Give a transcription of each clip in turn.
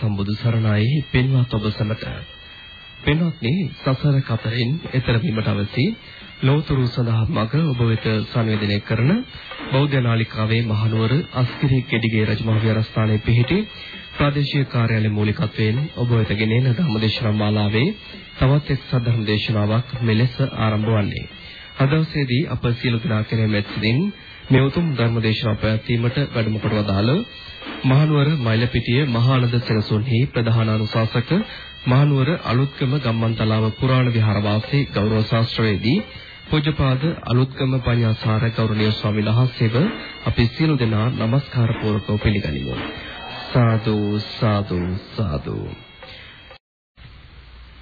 සම්බුදු සරණයි පින්වත් ඔබ සැමට. පින්වත්නි සසර කතරින් එතර වීමට අවසි ලෝතුරු සඳහා මඟ ඔබ වෙත සංවේදනය කරන බෞද්ධ නාලිකාවේ මහනුවර අස්කිරි කෙඩිගේ රජමහා විහාරස්ථානයේ පිහිටි ප්‍රාදේශීය කාර්යාලයේ මූලිකත්වයෙන් ඔබ වෙත ගෙනෙන ධර්මදේශනා මාලාවේ තවත් එක් සද්ධර්ම දේශනාවක් මෙලෙස ආරම්භ වන්නේ. අද දවසේදී අප සියලු දෙනා කෙරෙහි මෙත්සින් මේ උතුම් ධර්ම දේශනාව පැවැත්වීමට වැඩම කොට වදාළ මහනුවර මයිලපිටිය මහානන්ද සෙනසුන්හි ප්‍රධාන අනුශාසක මහනුවර අලුත්ගම ගම්මන්තලාව පුරාණ විහාරවාසී ගෞරව ශාස්ත්‍රවේදී පූජ්‍යපාද අලුත්ගම පඤ්ඤාසාර ගෞරවනීය ස්වාමීන් වහන්සේව අපි සියලු දෙනා নমස්කාර පූර්වකව පිළිගනිමු. සාදු සාදු සාදු.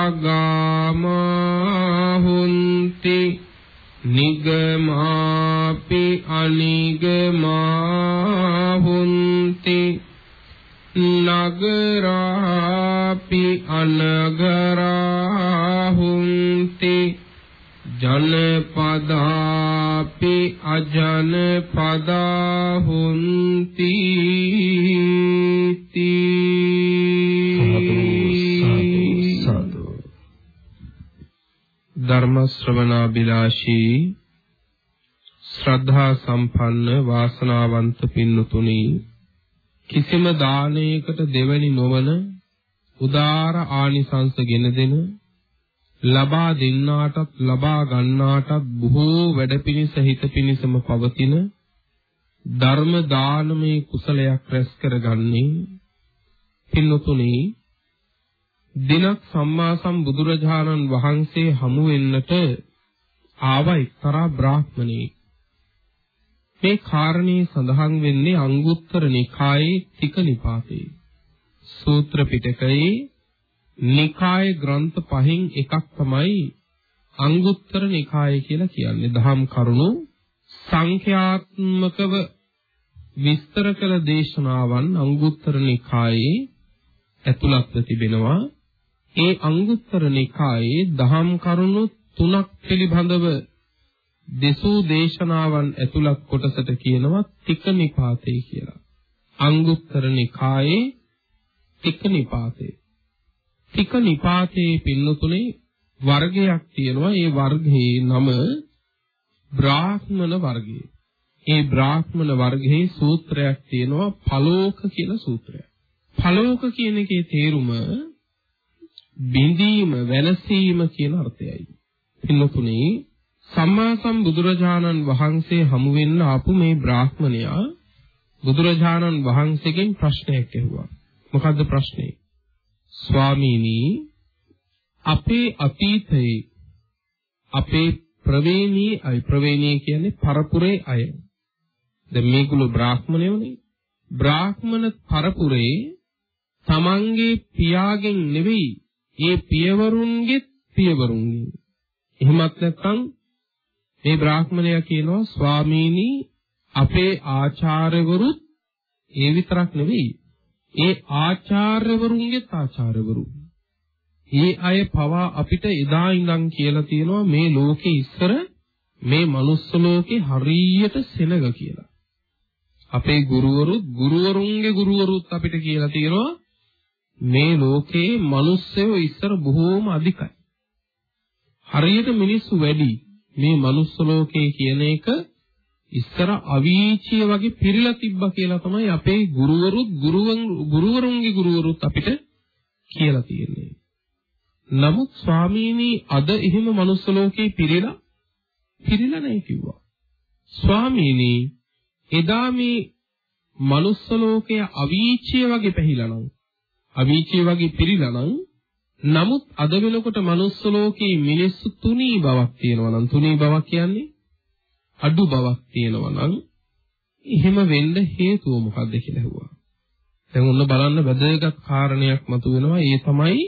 අගාමා හුන්ති නිගමාපි අනිගමා හුන්ති නගරාපි අනගරා හුන්ති ජනපදාපි අජනපදා හුන්ති සාදු ධර්ම ශ්‍රවණාබිලාෂී ශ්‍රද්ධා සම්පන්න වාසනාවන්ත පින්නතුනි කිසිම දානයකට දෙවැනි නොවන උදාර ආනිසංස ගෙන දෙන ලබා දෙන්නාටත් ලබා ගන්නාටත් බොහෝ වැඩ පිණිස හිත පිණිසම පවතින ධර්ම දානමේ කුසලයක් රැස් කරගන්නේ පින්නතුනි දිනක් සම්මා සම්බුදුරජාණන් වහන්සේ හමු වෙන්නට ආව එක්තරා බ්‍රාහ්මණෙක් මේ කාරණේ සඳහන් වෙන්නේ අංගුත්තර නිකායේ තික නිපාතේ සූත්‍ර පිටකයේ නිකාය ග්‍රන්ථ පහෙන් එකක් තමයි අංගුත්තර නිකාය කියලා කියන්නේ. දහම් කරුණු සංඛ්‍යාත්මකව විස්තර කළ දේශනාවන් අංගුත්තර නිකායේ ඇතුළත්ව තිබෙනවා. ඒ අංගුත්තර නිකායේ දහම් කරුණු තුනක් පිළිබඳව දෙසූ දේශනාවන් ඇතුළත් කොටසට කියනවා තික නිපාතේ කියලා. අංගුත්තර නිකායේ තික නිපාතේ තික නිපාතේ පින්නතුනේ වර්ගයක් තියෙනවා. ඒ වර්ගයේ නම බ්‍රාහ්මණ වර්ගය. ඒ බ්‍රාහ්මණ වර්ගයේ සූත්‍රයක් තියෙනවා පලෝක කියලා සූත්‍රයක්. පලෝක කියන එකේ තේරුම බිඳීම, වෙනසීම කියන අර්ථයයි. පින්නතුනේ සම්මා සම්බුදුරජාණන් වහන්සේ හමු වෙන්න ආපු මේ බ්‍රාහ්මණයා බුදුරජාණන් වහන්සේගෙන් ප්‍රශ්නයක් ඇහුවා. මොකද්ද ප්‍රශ්නේ? ස්වාමීනි අපේ අතීතයේ අපේ ප්‍රවේණී අය ප්‍රවේණී කියන්නේ පරපුරේ අය. දැන් මේගොල්ලෝ බ්‍රාහ්මණයෝනේ. බ්‍රාහ්මණ පරපුරේ තමන්ගේ පියාගෙන් නෙවෙයි ඒ පියවරුන්ගේ පියවරුන්ගේ. එහෙමත් නැත්නම් මේ බ්‍රාහ්මණයා කියනවා ස්වාමීනි අපේ ආචාර්යවරුත් ඒ විතරක් නෙවෙයි. ඒ ආචාර්යවරුන්ගේත් ආචාර්යවරු. ඒ අය පවා අපිට එදා ඉඳන් කියලා තියෙනවා මේ ලෝකේ ඉස්සර මේ manuss ලෝකේ හරියට සෙනග කියලා. අපේ ගුරුවරුත් ගුරුවරුන්ගේ ගුරුවරුත් අපිට කියලා තියෙනවා මේ ලෝකේ මිනිස්සුયો ඉස්සර බොහෝම අධිකයි. හරියට මිනිස්සු වැඩි මේ manuss ලෝකේ කියන එක ඉස්සර අවීචිය වගේ පිරීලා තිබ්බා කියලා තමයි අපේ ගුරුවරුත් ගුරුවරුන්ගේ ගුරුවරුත් අපිට කියලා තියෙන්නේ. නමුත් ස්වාමීනි අද එහෙම manuss ලෝකේ පිරීලා පිරීලා නැහැ කිව්වා. ස්වාමීනි එදා මේ manuss ලෝකය අවීචිය වගේ පැහිලා නම් අවීචිය වගේ පිරීලා නම් නමුත් අද වෙනකොට manuss ලෝකේ මිනිස්සු තුනී බවක් තියෙනවා නම් තුනී බවක් කියන්නේ අඩු බවක් තියෙනවා නම් එහෙම වෙන්න හේතුව මොකක්ද කියලා ඇහුවා. දැන් ඔන්න බලන්න වැදගත් කාරණයක් මතුවෙනවා. ඒ තමයි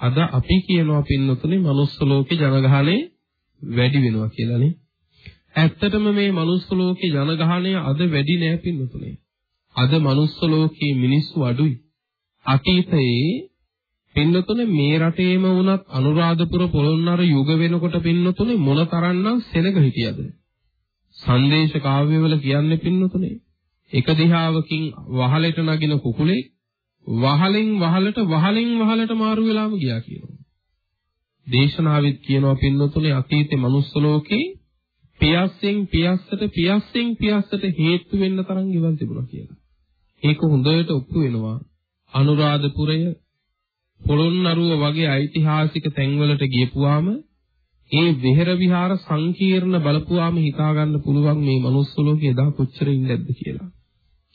අද අපි කියනවා පින්නතුනේ manuss ලෝකේ ජනගහණය වැඩි වෙනවා කියලානේ. ඇත්තටම මේ manuss ලෝකේ ජනගහණය අද වැඩි නෑ පින්නතුනේ. අද manuss ලෝකේ මිනිස්සු අඩුයි. අතීතයේ පින්නතුනේ මේ රටේම වුණත් අනුරාධපුර පොළොන්නර යුග වෙනකොට පින්නතුනේ මොන තරම්නම් සෙනග හිටියද? සංදේශ කාව්‍යවල කියන්නේ පින්නතුනේ එක දිහාවකින් වහලට නගින කුකුලේ වහලෙන් වහලට වහලෙන් වහලට මාරු වෙලාම ගියා කියනවා. දේශනාවෙත් කියනවා පින්නතුනේ අතීතේ manuss ලෝකේ පියස්සෙන් පියස්සට පියස්සෙන් පියස්සට හේතු වෙන්න තරම් ඉවල් තිබුණා කියලා. ඒක හොඳට ඔප්පු වෙනවා. අනුරාධපුරය පොළොන්නරුව වගේ ඓතිහාසික තැන්වලට ගියපුවාම ඒ විහෙර විහාර සංකීර්ණ බලපුවාම හිතා ගන්න පුළුවන් මේ manuss ලෝකේ එදා කොච්චර ඉන්නේද කියලා.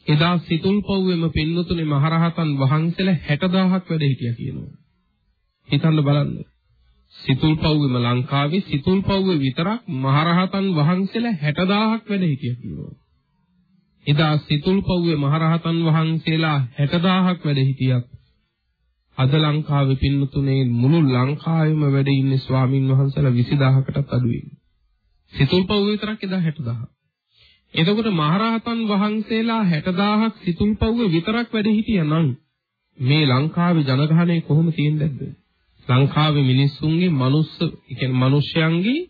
එදා සිතුල්පව්වෙම පින්නතුනේ මහරහතන් වහන්සේලා 60000ක් වැඩ හිටියා කියනවා. හිතන්න බලන්න. සිතුල්පව්වෙම ලංකාවේ සිතුල්පව්වේ විතරක් මහරහතන් වහන්සේලා 60000ක් වැඩ හිටියා කියනවා. එදා සිතුල්පව්වේ මහරහතන් වහන්සේලා 60000ක් වැඩ හිටියත් අද ලංකාවේ පින්නතුනේ මුළු ලංකාවෙම වැඩ ඉන්නේ ස්වාමින් වහන්සේලා 20000කටත් අඩු වෙන්නේ. සිතුල්පව් විතරක් එදා 60000. එතකොට මහරහතන් වහන්සේලා 60000ක් සිතුල්පව් විතරක් වැඩ හිටියනම් මේ ලංකාවේ ජනගහනය කොහොම තියෙන්නේද? ලංකාවේ මිනිස්සුන්ගේ මනුස්ස, කියන්නේ මිනිස්යන්ගේ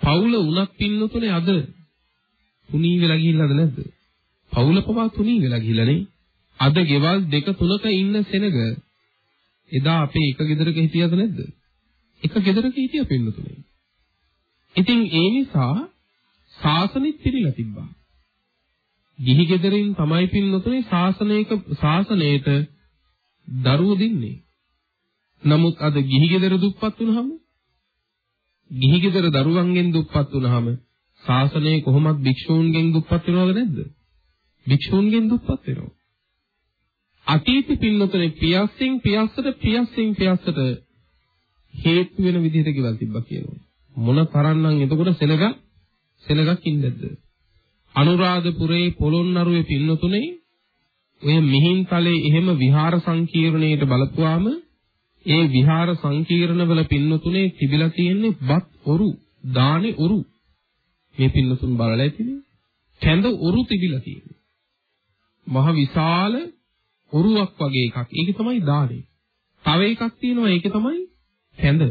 පවුල උනත් පින්නතුනේ අද තුනී වෙලා ගිහිල්ලාද නැද්ද? පවුල පවා තුනී වෙලා ගිහිල්ලානේ. අද ගෙවල් දෙක තුනක ඉන්න සෙනග එදා අපේ එක ගෙදරක හිටියද නැද්ද? එක ගෙදරක හිටිය පින්නතුනේ. ඉතින් ඒ නිසා ශාසනෙත් පිළිලා තිබ්බා. ගිහි ගෙදරින් තමයි පින්නතුනේ ශාසනයක ශාසනයට දරුවෝ දෙන්නේ. නමුත් අද ගිහි ගෙදර දුප්පත් වුනහම ගිහි ගෙදර දරුවන්ගෙන් දුප්පත් වුනහම ශාසනය කොහොමත් භික්ෂූන්ගෙන් දුප්පත් වෙනවද නැද්ද? භික්ෂූන්ගෙන් දුප්පත් වෙනවා. අතීත පින්නතනේ පියස්සෙන් පියස්සට පියස්සෙන් පියස්සට හේතු වෙන විදිහට කියලා තිබ්බා කියනවා. මොන තරම්නම් එතකොට සෙනග සෙනගක් ඉන්නේද? අනුරාධපුරේ පොළොන්නරුවේ පින්නතුනේ ඔය මිහින්තලේ එහෙම විහාර සංකීර්ණයට බලපුවාම ඒ විහාර සංකීර්ණවල පින්නතුනේ තිබිලා තියෙන්නේ බත් ඔරු, දානේ ඔරු. මේ පින්නතුන් බලලා ඇතිනේ. කැඳ ඔරු තිබිලා තියෙන්නේ. මහ විශාල ඔරුවක් වගේ එකක්. ඒක තමයි දානේ. තව එකක් තියෙනවා ඒක තමයි කැඳ.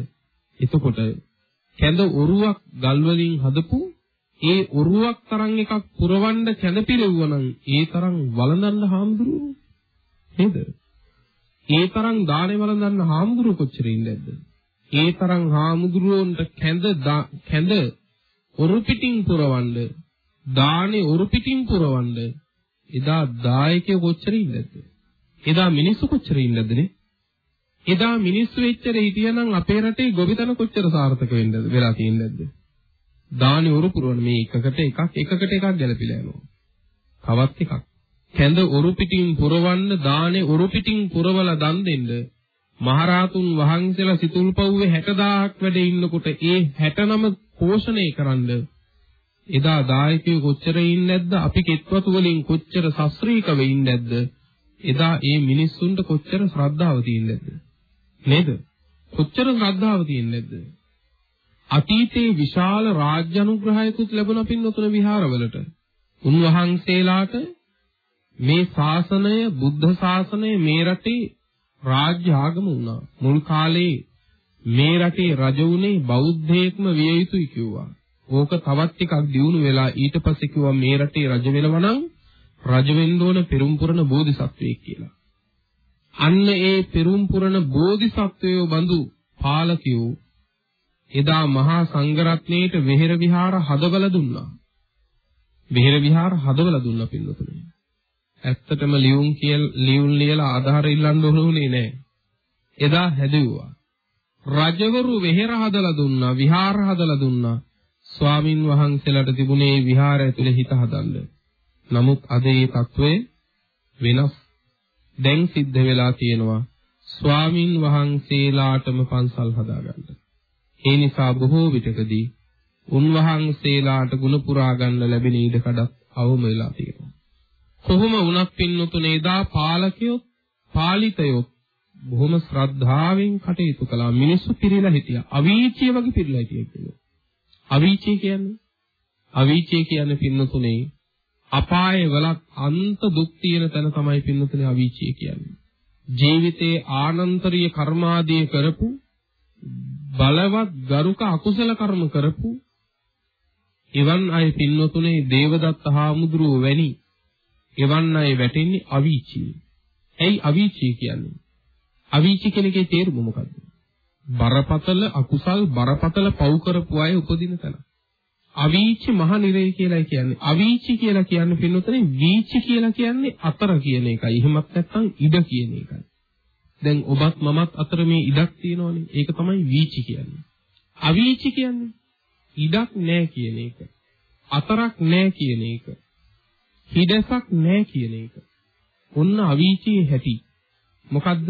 එතකොට කැඳ ඔරුවක් ගල් වලින් හදපු ඒ ඔරුවක් තරම් එකක් පුරවන්න කැඳ පිරෙවුවනම් ඒ තරම් වළඳන්න හාමුදුරුවෝ නේද? ඒ තරම් දානේ වළඳන්න හාමුදුරුවෝ කොච්චර ඉන්නේද? ඒ තරම් හාමුදුරුවන්ට කැඳ කැඳ ඔරු පිටින් පුරවන්න දානේ ඔරු පිටින් පුරවන්න එදා දායකයෝ කොච්චර ඉන්නේද? එදා මිනිස්සු කොච්චර ඉන්නදනේ? එදා මිනිස්සු එච්චර හිටියනම් අපේ රටේ ගොවිතැන කොච්චර සාර්ථක වෙන්නද වෙලා තියෙන්නද? දානි උරු පුරවන මේ එකකට එකක් එකකට එකක් ගැලපිලා යනවා. තවත් එකක්. කැඳ උරු පිටින් පුරවන්න දානේ උරු පිටින් පුරවලා දන් දෙන්න මහරහතුන් වහන්සේලා සිතුල්පව්වේ 60000ක් වැඩ ඉන්නකොට ඒ 69 පෝෂණය කරන්න එදා දායකයෝ කොච්චර ඉන්නේ නැද්ද? අපි කෙත්වතු වලින් කොච්චර ශස්ත්‍රීක වෙන්නේ නැද්ද? එදා ඒ මිනිස්සුන්ට කොච්චර ශ්‍රද්ධාව තියෙන්නේද නේද? කොච්චර ශ්‍රද්ධාව තියෙන්නේද අතීතයේ විශාල රාජ්‍ය අනුග්‍රහයකුත් ලැබුණ පින්නතුන විහාරවලට. උන්වහන්සේලාට මේ ශාසනය බුද්ධ ශාසනය මේ රටේ රාජ්‍ය ආගම වුණා. මුල් කාලේ මේ රටේ රජ වුණේ බෞද්ධයෙක්ම විය යුතුයි කිව්වා. ඕක තවත් ටිකක් දියුණු වෙලා ඊට පස්සේ කිව්වා මේ රටේ රජ වෙනවා නම් රජ වෙන්න ඕන පෙරම් පුරන බෝධිසත්වයෙක් කියලා. අන්න ඒ පෙරම් පුරන බෝධිසත්වයෝ බඳු පාලකයෝ එදා මහා සංඝරත්නයේට වෙහෙර විහාර හදවල දුන්නා. වෙහෙර විහාර හදවල දුන්නා පින්නතුනේ. ඇත්තටම ලියුම් කියල් ලියුම් ලියලා ආධාර ඉල්ලන්න ඕනුනේ නෑ. එදා හැදුවා. රජවරු වෙහෙර හදලා දුන්නා, විහාර හදලා දුන්නා. ස්වාමින් වහන්සේලාට තිබුණේ විහාර ඇතුලේ හිත හදන්න. නමුත් අද ඒ తත්වය වෙනස්. දැන් සිද්ධ වෙලා තියෙනවා ස්වාමින් වහන්සේලාටම පන්සල් හදාගන්න. ඒ නිසා බොහෝ විටකදී උන්වහන්සේලාට ගුණ පුරා ගන්න ලැබෙන ඉඩකඩක් අවම වෙලා තියෙනවා. කොහොම වුණත් පින්නතුනේ දා පාලකයෝ පාලිතයෝ බොහොම ශ්‍රද්ධාවෙන් කටයුතු කළා. මිනිස්සු පිරීලා හිටියා. අවීචිය වගේ පිරීලා හිටියා. අවීචිය කියන්නේ අවීචිය කියන්නේ පින්නතුනේ අපායේ වලක් අන්ත දුක් තියෙන තැන තමයි පින්නතුනේ අවීචිය කියන්නේ. ජීවිතේ ආනන්තරීය කර්මාදී කරපු බලවත් ගරුක අකුසල කර්ම කරපු එවන් අය පින්නතුනේ දේවදත්ත හාමුදුරුව වැනි එවන් අය වැටෙන්නේ අවීචිය. ඇයි අවීචිය කියන්නේ? අවීචි කෙනකේ තේරුම මොකද්ද? බරපතල අකුසල් බරපතල පව් කරපු අය උපදින තැන. අවීචි මහ නිරය කියලා කියන්නේ. අවීචි කියලා කියන්නේ පින්නතනේ වීචි කියලා කියන්නේ අතර කියන එකයි. එහෙමත් නැත්නම් ඉඩ කියන එකයි. දැන් ඔබත් මමත් අතර මේ ඉඩක් තියෙනවනේ. ඒක තමයි වීචි කියන්නේ. අවීචි කියන්නේ ඉඩක් නැහැ කියන එක. අතරක් නැහැ කියන එක. හිඩසක් නැහැ කියන එක. ඔන්න අවීචියේ හැටි. මොකද්ද?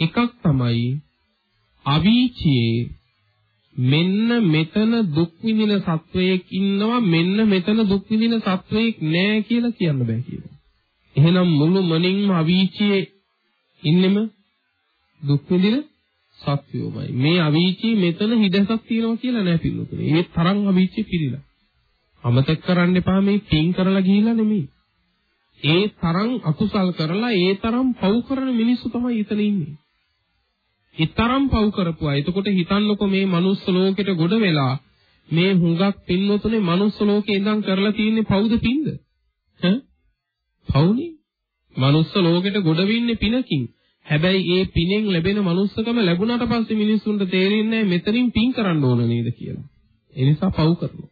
එකක් තමයි අවීචියේ මෙන්න මෙතන දුක් විඳින සත්වයෙක් ඉන්නවා මෙන්න මෙතන දුක් විඳින සත්වයෙක් නෑ කියලා කියන්න බෑ කියලා. එහෙනම් මුළු මනින්ම අවීචියේ ඉන්නෙම දුක් විඳින සත්වයෝමයි. මේ අවීචියේ මෙතන හිදසක් තියෙනවා කියලා නෑ පිළිතුරේ. ඒ තරම් අවීචිය පිළිලා. අමතක කරන්න එපා මේ පින් කරලා ගිහිල්ලා නෙමෙයි. ඒ තරම් අකුසල් කරලා ඒ තරම් පව් කරන මිනිස්සු තමයි එතන ඉන්නේ. ඊතරම් පව් කරපුවා. එතකොට හිතන්නකො මේ manuss ලෝකෙට ගොඩ වෙලා මේ හුඟක් පින්වතුනේ manuss ලෝකේ ඉඳන් කරලා තියෙන්නේ පව්ද පින්ද? ඈ? පව්නේ. manuss ලෝකෙට ගොඩ වෙන්නේ පිනකින්. හැබැයි ඒ පිනෙන් ලැබෙන manussකම ලැබුණාට පස්සේ මිනිස්සුන්ට තේරෙන්නේ මෙතනින් පින් කරන්න ඕන නේද කියලා. ඒ නිසා පව් කරනවා.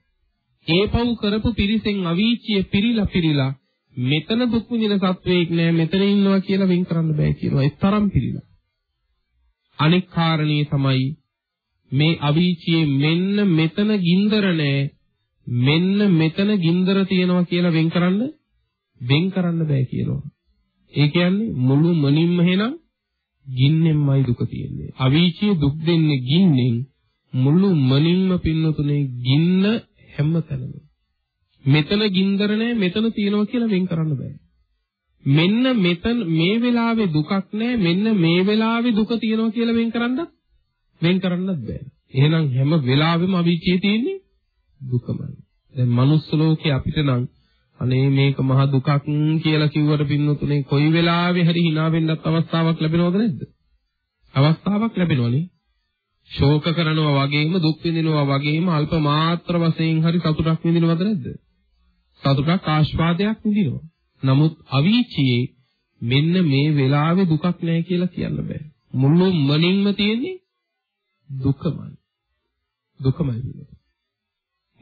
ඒ පව් කරපු පිරිසෙන් අවීචිය පිරිලා පිරිලා මෙතන දුක් විඳින සත්වයක් නෑ මෙතන ඉන්නවා කියලා වෙන් කරන්න බෑ කියනවා. ඒ තරම් පිරිලා. අනෙක් කාරණේ තමයි මේ අවීචියේ මෙන්න මෙතන ගින්දර නෑ මෙන්න මෙතන ගින්දර තියෙනවා කියලා වෙන් කරන්න වෙන් කරන්න බෑ කියනවා. ඒ කියන්නේ මුළු මනින්ම එහෙනම් ගින්නෙන්මයි දුක තියෙන්නේ. අවීචියේ දුක් දෙන්නේ ගින්නෙන් මුළු මනින්ම පින්නතුනේ ගින්න හැමතැනම. මෙතන ගින්දර නෑ මෙතන තියෙනවා කියලා වෙන් කරන්න බෑ. මෙන්න මෙතන මේ වෙලාවේ දුකක් නැහැ මෙන්න මේ වෙලාවේ දුක තියෙනවා කියලා වෙන් කරන්නත් වෙන් කරන්නත් බෑ. එහෙනම් හැම වෙලාවෙම අවීචියේ තියෙන්නේ දුකමයි. දැන් manuss ලෝකේ අපිට නම් අනේ මේක මහ දුකක් කියලා කිව්වට පින්නතුනේ කොයි වෙලාවෙ හරි hina වෙන්නත් අවස්ථාවක් ලැබෙනවද නැද්ද? අවස්ථාවක් ලැබෙනවනේ. ශෝක කරනවා වගේම දුක් විඳිනවා වගේම අල්ප මාත්‍ර වශයෙන් හරි සතුටක් විඳිනවද නැද්ද? සතුටක් ආස්වාදයක් විඳිනවා. නමුත් අවීචියේ මෙන්න මේ වෙලාවේ දුකක් නැහැ කියලා කියන්න බෑ. මුළු මනින්ම තියෙන්නේ දුකමයි. දුකමයි කියන්නේ.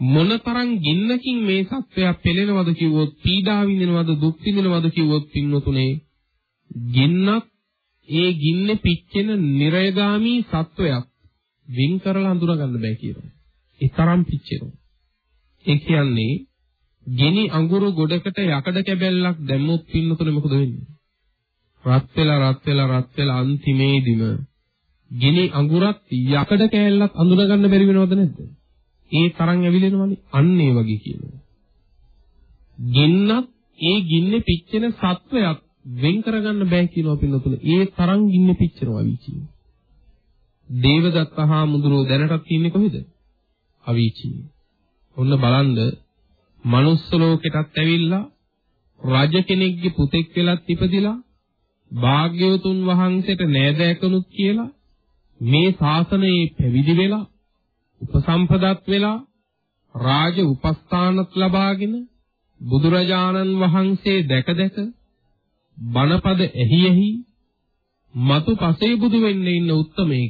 මොනතරම් ගින්නකින් මේ සත්වයා පෙළෙනවද කිව්වොත් පීඩා විඳිනවද දුක් විඳිනවද කිව්වොත් පින්නතුනේ ගින්නක් ඒ ගින්නේ පිච්චෙන නිරයගාමි සත්වයක් වින් කරලා හඳුනා බෑ කියනවා. ඒ තරම් පිච්චෙනවා. ඒ කියන්නේ ගෙනි අඟුරු ගොඩකට යකඩ කැබැල්ලක් දැම්මොත් පින්නතුනේ මොකද වෙන්නේ? රත් වෙලා රත් වෙලා රත් වෙලා අන්තිමේදිම ගෙනි අඟුරත් යකඩ කෑල්ලක් අඳුන ගන්න බැරි වෙනවද නැද්ද? ඒ තරම් ඇවිලෙනවනේ. අන්න ඒ වගේ කියනවා. ගින්නත් ඒ ගින්නේ පිච්චෙන සත්වයක් වෙන් කරගන්න බෑ කියනවා පින්නතුනේ. ඒ තරම් ගින්නේ පිච්චෙනවා අවීචිය. දේවදත්ත හා මුදුරෝ දැනටත් ඉන්නේ කොහෙද? අවීචියේ. ඔන්න බලන්න මනුස්ස ලෝකෙටත් ඇවිල්ලා රජ කෙනෙක්ගේ පුතෙක් වෙලත් ඉපදිලා භාග්‍යවතුන් වහන්සේට නෑදෑකනුත් කියලා මේ ශාසනයේ පැවිදි වෙලා උපසම්පදත් වෙලා රාජ උපස්ථානත් ලබාගෙන බුදුරජාණන් වහන්සේ දැක දැක බණපද එහි එහි මතු පසේ බුදු වෙන්න ඉන්න උත්තමේ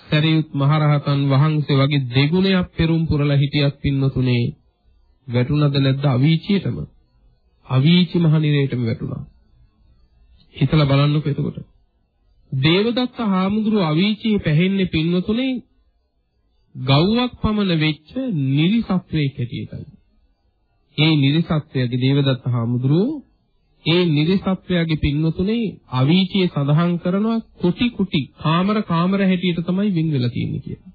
සරියුත් මහරහතන් වහන්සේ වගේ දෙගුණයක් පෙරම් පුරලා හිටියත් පින්නතුනේ වැටුණද නැද්ද අවීචියටම? අවීචි මහනිරේටම වැටුණා. හිතලා බලන්නකෝ එතකොට. දේවදත්ත හාමුදුරුව අවීචියේ පැහෙන්නේ පින්නතුනේ ගව්වක් පමණ වෙච්ච නිරිසත්වයේ කැටියටයි. ඒ නිරිසත්වයගේ දේවදත්ත හාමුදුරුව ඒ නිරිසත්වයාගේ පින්නතුනේ අවීචියේ සඳහන් කරනවා කුටි කුටි කාමර කාමර හැටියට තමයි වින් වෙලා තියෙන්නේ කියලා.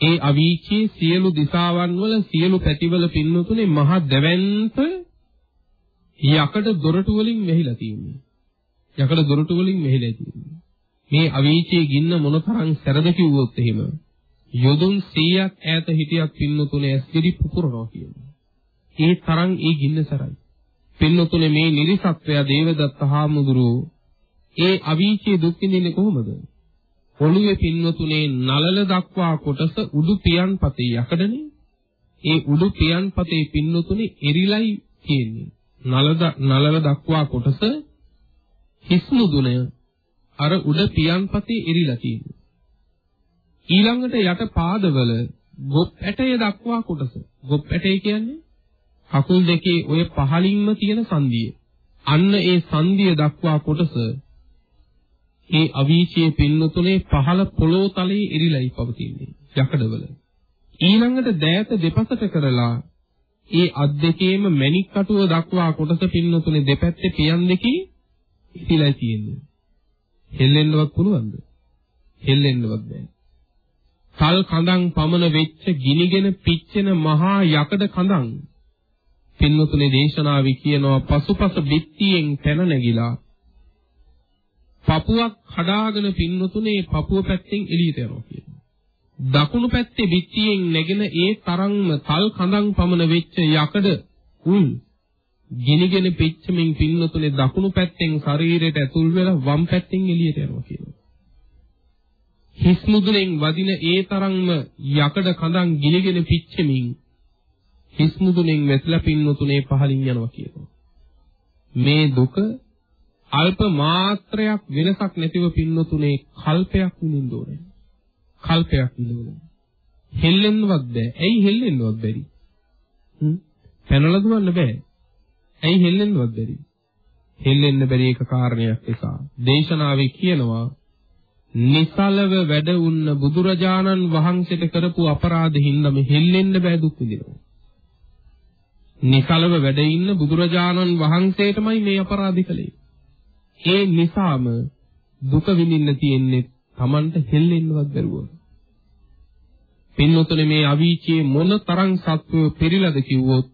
ඒ අවීචියේ සියලු දිසාවන් වල සියලු පැතිවල පින්නතුනේ මහ දැවැන්ත යකඩ දොරටු වලින් මෙහිලා තියෙන්නේ. යකඩ දොරටු වලින් මෙහිලා තියෙන්නේ. මේ අවීචියේ ගින්න මොනතරම් සැරද කිව්වොත් එහෙම යොදුන් 100ක් ඈත හිටියක් පින්නතුනේ ඇස්ගිරි පුපුරනවා කියනවා. ඒ තරම් ඒ ගින්න සැරයි. පින්නතුනේ මේ නිරිසත්වය දේවදත්ත හාමුදුරුවෝ ඒ අවීචයේ දුක් විඳින්නේ කොහොමද? පොළුවේ පින්නතුනේ නලල දක්වා කොටස උඩු පියන්පතේ යකඩනේ. ඒ උඩු පියන්පතේ පින්නතුනේ එරිලයි තියෙන්නේ. නලද නලල දක්වා කොටස හිස් මුදුනය අර උඩ පියන්පතේ එරිලා තියෙන්නේ. ඊළඟට යට පාදවල ගොප් ඇටය දක්වා කොටස. ගොප් ඇටය කියන්නේ කකුල් දෙකේ ඔය පහළින්ම තියෙන සංදිය. අන්න ඒ සංදිය දක්වා කොටස ඒ අවීචයේ පින්නතුනේ පහළ පොළොව තලයේ ඉරිලයි පවතින්නේ යකඩවල. ඊළඟට දෑත දෙපසට කරලා ඒ අත් දෙකේම මණික් කටුව දක්වා කොටස පින්නතුනේ දෙපැත්තේ පියන් දෙකේ ඉරිලයි තියෙන්නේ. හෙල්ලෙන්නවත් පුළුවන්ද? හෙල්ලෙන්නවත් බෑ. තල් කඳන් පමණ වෙච්ච ගිනිගෙන පිච්චෙන මහා යකඩ කඳන් පින්වතුනි දේශනාවේ කියනවා පසුපස බිත්තියෙන් පැන නැගිලා පපුවක් කඩාගෙන පින්වතුනේ පපුව පැත්තෙන් එළියට යනවා කියනවා. දකුණු පැත්තේ බිත්තියෙන් නැගෙන ඒ තරම්ම තල් කඳන් පමණ වෙච්ච යකඩ උල් ගිනිගෙන පිච්චමින් පින්වතුනේ දකුණු පැත්තෙන් ශරීරයට ඇතුල් වෙලා වම් පැත්තෙන් එළියට යනවා කියනවා. හිස් මුදුනෙන් වදින ඒ තරම්ම යකඩ කඳන් ගිනිගෙන පිච්චෙමින් හිස් මුදුනෙන් වැසලා පින්නතුනේ පහලින් යනවා කියනවා. මේ දුක අල්ප මාත්‍රයක් වෙනසක් නැතිව පින්නතුනේ කල්පයක් විඳින්න ඕනේ. කල්පයක් විඳින්න. හෙල්ලෙන්නවත් බෑ. ඇයි හෙල්ලෙන්නවත් බැරි? හ්ම්. පැනලා දුවන්න බෑ. ඇයි හෙල්ලෙන්නවත් බැරි? හෙල්ලෙන්න බැරි එක කාරණයක් නිසා. දේශනාවේ කියනවා නිසලව වැඩ වුණ බුදුරජාණන් වහන්සේට කරපු අපරාධින් නම් හෙල්ලෙන්න බෑ දුක් විඳිනවා. නිසලව වැඩ ඉන්න බුදුරජාණන් වහන්සේටමයි මේ අපරාධ කළේ. ඒ නිසාම දුක විඳින්න තියෙන්නේ Tamanට හෙල්ලෙන්නවත් බැරුව. පින්නොතනේ මේ අවීචයේ මොන තරම් සත්වය පෙරිලාද කිව්වොත්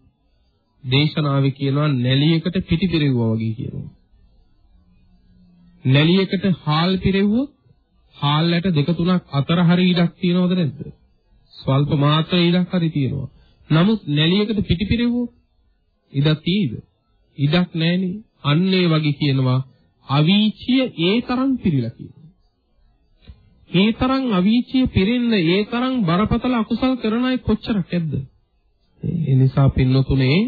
දේශනාවේ කියනවා නැලියකට පිටි පිරෙව්වා වගේ කියනවා. නැලියකට හාල් පිරෙව්වොත් හාල්ලට දෙක තුනක් අතර හරි ඉඩක් තියනවද නැද්ද? ස්වල්ප මාත්‍ර ඉඩක් හරි තියෙනවා. නමුත් නැලියකට පිටිපිරෙව්වොත් ඉඩක් තියෙයිද? ඉඩක් නැහෙනේ. අන්න ඒ වගේ කියනවා අවීචිය ඒ තරම් පිළිලා කියනවා. ඒ තරම් අවීචිය පිරෙන්න ඒ තරම් බරපතල අකුසල් කරන අය කොච්චරක් ඇද්ද? ඒ නිසා පින්නතුනේ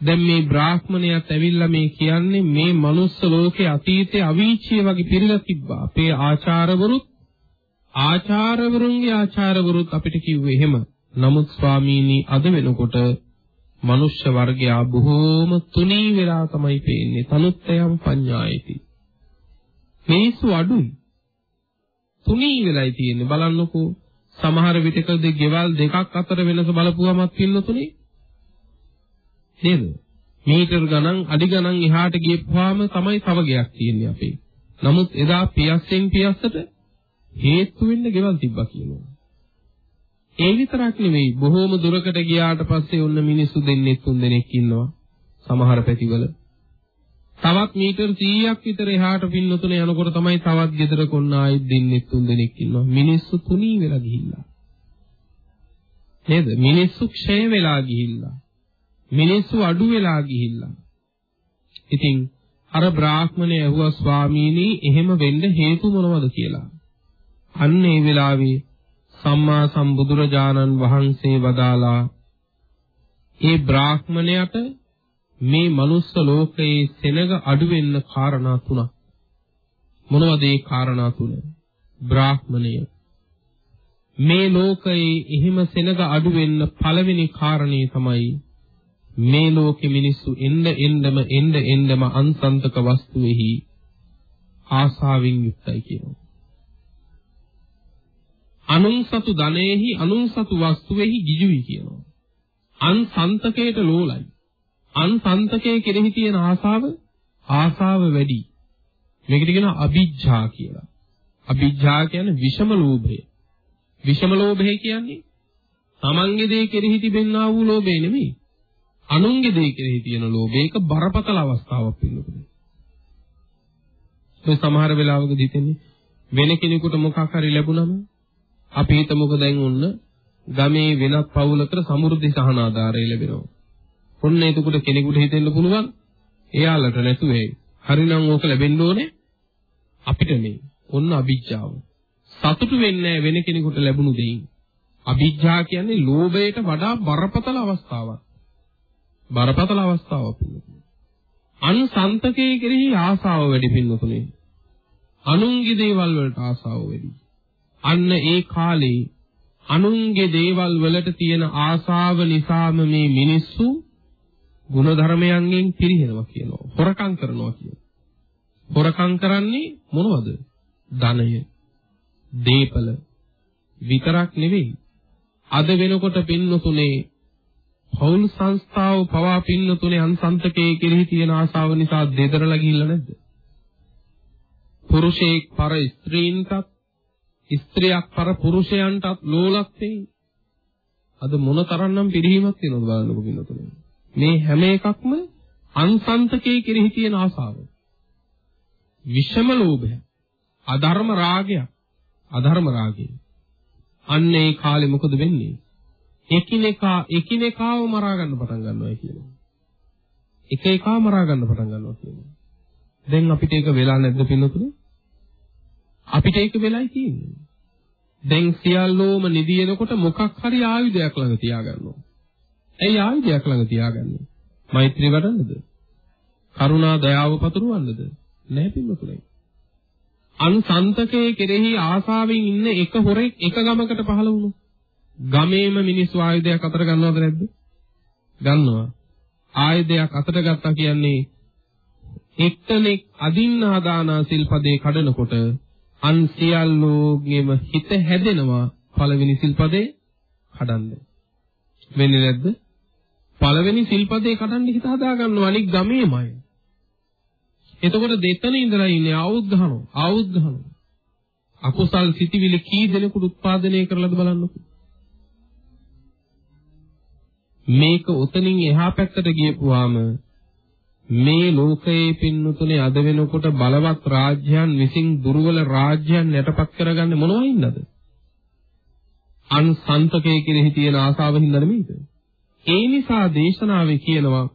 දැන් මේ බ්‍රාහ්මණයාත් ඇවිල්ලා මේ කියන්නේ මේ මනුස්ස ලෝකේ අතීතයේ අවීචිය වගේ පිළිලා තිබ්බා. අපේ ආචාරවරුත් ආචාරවරුන්ගේ ආචාරවරුත් අපිට කිව්වේ එහෙම. නමුත් ස්වාමීනි අද වෙනකොට මනුෂ්‍ය වර්ගයා බොහෝම තුනී වෙලා තමයි පේන්නේ. තනුත්තයම් පඤ්ඤායති. මේසු අඩුයි. තුනී වෙලයි තියෙන්නේ. බලන්නකෝ සමහර විටකදී ගෙවල් දෙකක් අතර වෙනස බලපුවමත් පින්නතුනේ. නේද? මීටර් ගණන් අඩි ගණන් එහාට ගියපුවාම තමයි තව ගයක් තියෙන්නේ අපේ. නමුත් එදා පියස්සෙන් පියස්සට හේතු වෙන්න ගෙවල් තිබ්බා කියනවා. ඒ විතරක් නෙවෙයි බොහෝම දුරකට ගියාට පස්සේ ඔන්න මිනිස්සු දෙන්නේ තුන් දෙනෙක් ඉන්නවා සමහර පැතිවල. තවත් මීටර් 100ක් විතර එහාට පින්නතුනේ යනකොට තමයි තවත් ගෙදර කොන්න ආයෙත් දෙන්නේ තුන් දෙනෙක් ඉන්නවා. මිනිස්සු තුනී වෙලා ගිහිල්ලා. නේද? මිනිස්සු ක්ෂය වෙලා ගිහිල්ලා. මිනිස්සු අඩු වෙලා ගිහිල්ලා. ඉතින් අර බ්‍රාහ්මණය ඇහුවා ස්වාමීනි එහෙම වෙන්න හේතු මොනවද කියලා. අන්න ඒ වෙලාවේ සම්මා සම්බුදුරජාණන් වහන්සේ වදාලා ඒ බ්‍රාහ්මණයට මේ මනුස්ස ලෝකයේ සෙනග අඩු වෙන්න කාරණා තුනක්. මොනවද ඒ කාරණා තුන? බ්‍රාහ්මණය මේ ලෝකයේ එහෙම සෙනග අඩු වෙන්න පළවෙනි කාරණේ තමයි මේ ලෝකෙ මිනිස්සු එන්න එන්නම එන්න එන්නම අන්සන්තක වස්තුවේහි ආසාවෙන් යුක්තයි කියනවා. අනුන්සතු ධනෙහි අනුන්සතු වස්තුවේහි ගිජුයි කියනවා. අන්සන්තකයට ලෝලයි. අන්සන්තකයේ කෙරෙහි තියෙන ආසාව ආසාව වැඩි. මේකට කියනවා අ비ජ්ජා කියලා. අ비ජ්ජා කියන්නේ විෂම ලෝභය. විෂම ලෝභය කියන්නේ තමන්ගේ දේ කෙරෙහි තිබෙනා වූ ලෝභය නෙමෙයි. අනුන්ගේ දේ කෙරෙහි තියෙන ලෝභය ඒක බරපතල අවස්ථාවක් පිළිබඳව. ඒ සමහර වෙලාවකදී හිතෙන්නේ වෙන කෙනෙකුට මොකක් හරි ලැබුණම අපි හිතමුකෝ දැන් ඔන්න ගමේ වෙනත් පවුලකට සමෘද්ධි සහන ආධාරය ලැබෙනවා. ඔන්න එතකොට කෙනෙකුට හිතෙන්න පුළුවන් එයාලට නැතුවේ. හරිනම් ඕක ලැබෙන්න ඕනේ අපිට මේ. ඔන්න අභිජ්ජාව. සතුටු වෙන්නේ වෙන කෙනෙකුට ලැබුණු දෙයින්. අභිජ්ජා කියන්නේ ලෝභයට වඩා බරපතල අවස්ථාවක්. බරපතල අවස්ථාවක් පිළිගන්න. අන් සන්තකයේ කෙරෙහි ආසාව වැඩි පින්නතුනේ. අනුන්ගේ දේවල් වලට ආසාව වැඩි. අන්න ඒ කාලේ අනුන්ගේ දේවල් වලට තියෙන ආසාව නිසාම මේ මිනිස්සු ಗುಣධර්මයන්ගෙන් පිරිහෙනවා කියනවා. හොරකම් කරනවා කියනවා. හොරකම් කරන්නේ මොනවද? ධනය, දීපල විතරක් නෙවෙයි. අද වෙනකොට පින්නතුනේ පෞල් සංස්ථාව පවා පින්නතුනේ අන්සන්තකයේ කෙරෙහි තියෙන ආසාව නිසා දෙදරලා ගිහිල්ලා නැද්ද? පුරුෂයෙක් පර ස්ත්‍රීන්ටත් ස්ත්‍රියක් පර පුරුෂයන්ටත් ලෝලක්තේ අද මොන තරම්නම් පිළිහිමක් තියෙනවද බලන්නකො පින්නතුනේ. මේ හැම එකක්ම අන්සන්තකයේ කෙරෙහි තියෙන ආසාව. විෂම ලෝභය, අධර්ම රාගය, අධර්ම රාගය. අන්න ඒ කාලේ මොකද වෙන්නේ? එකිනෙකා එකිනෙකාව මරා ගන්න පටන් ගන්නවා කියනවා. එක එකා මරා ගන්න පටන් ගන්නවා කියනවා. දැන් අපිට ඒක වෙලා නැද්ද පින්නතුනේ? අපිට ඒක වෙලයි තියෙන්නේ. දැන් සියල්ලෝම නිදිනකොට මොකක් හරි ආයුධයක් ළඟ තියාගන්නවා. ඇයි ආයුධයක් ළඟ තියාගන්නේ? මෛත්‍රී වඩන්නද? කරුණා දයාව පතුරවන්නද? නැහැ පින්නතුනේ. අන්සන්තකයේ කෙරෙහි ආසාවෙන් ඉන්න එක හොරෙක් එක ගමකට පහළ වුණා. ගමේම මිනිස්සු ආයුධයක් අතට ගන්නවද නැද්ද? ගන්නවා. ආයුධයක් අතට ගත්තා කියන්නේ එක්තෙනෙක් අදින්න හදානා සිල්පදේ කඩනකොට අන් සියල්ලෝගෙම හිත හැදෙනවා පළවෙනි සිල්පදේ කඩන්න. වෙන්නේ නැද්ද? පළවෙනි සිල්පදේ කඩන්න හිත හදා ගන්නවා අනික් ගමේමයි. එතකොට දෙතන ඉඳලා ඉන්නේ ආවුත් ගහනවා ආවුත් ගහනවා. අකුසල් සිටිවිලි කී දෙනෙකුට උත්පාදනය කරලාද බලන්නකෝ. මේක උතනින් එහා පැත්තට ගියපුවාම මේ ලෝකයේ පින්නතුනේ අද වෙනකොට බලවත් රාජ්‍යයන් විසින් දුර්වල රාජ්‍යයන් යටපත් කරගන්නේ මොනවා හින්දාද? අන් සන්තකයේ කෙරෙහි තියෙන ආසාව හින්දා නෙමෙයිද? ඒ නිසා දේශනාවේ කියනවා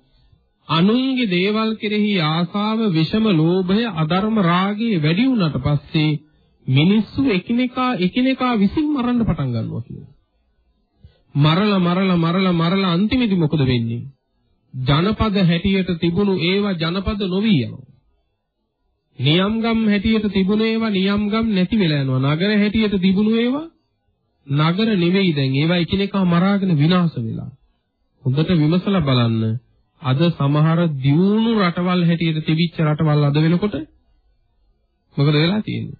අනුන්ගේ දේවල් කෙරෙහි ආසාව, විෂම ලෝභය, අධර්ම රාගය වැඩි වුණාට පස්සේ මිනිස්සු එකිනෙකා එකිනෙකා විසින් මරන්න පටන් ගන්නවා කියලා. මරලා මරලා මරලා මරලා අන්තිමේදී මොකද වෙන්නේ? ජනපද හැටියට තිබුණු ඒවා ජනපද නොවි යනවා. නියම්ගම් හැටියට තිබුණු ඒවා නියම්ගම් නැති වෙලා යනවා. නගර හැටියට තිබුණු ඒවා නගර නෙවෙයි දැන් ඒවා එකිනෙකා මරාගෙන විනාශ වෙලා. හොඳට විමසලා බලන්න. අද සමහර දියුණු රටවල් හැටියට තිබිච්ච රටවල් අද වෙනකොට මොකද වෙලා තියෙන්නේ?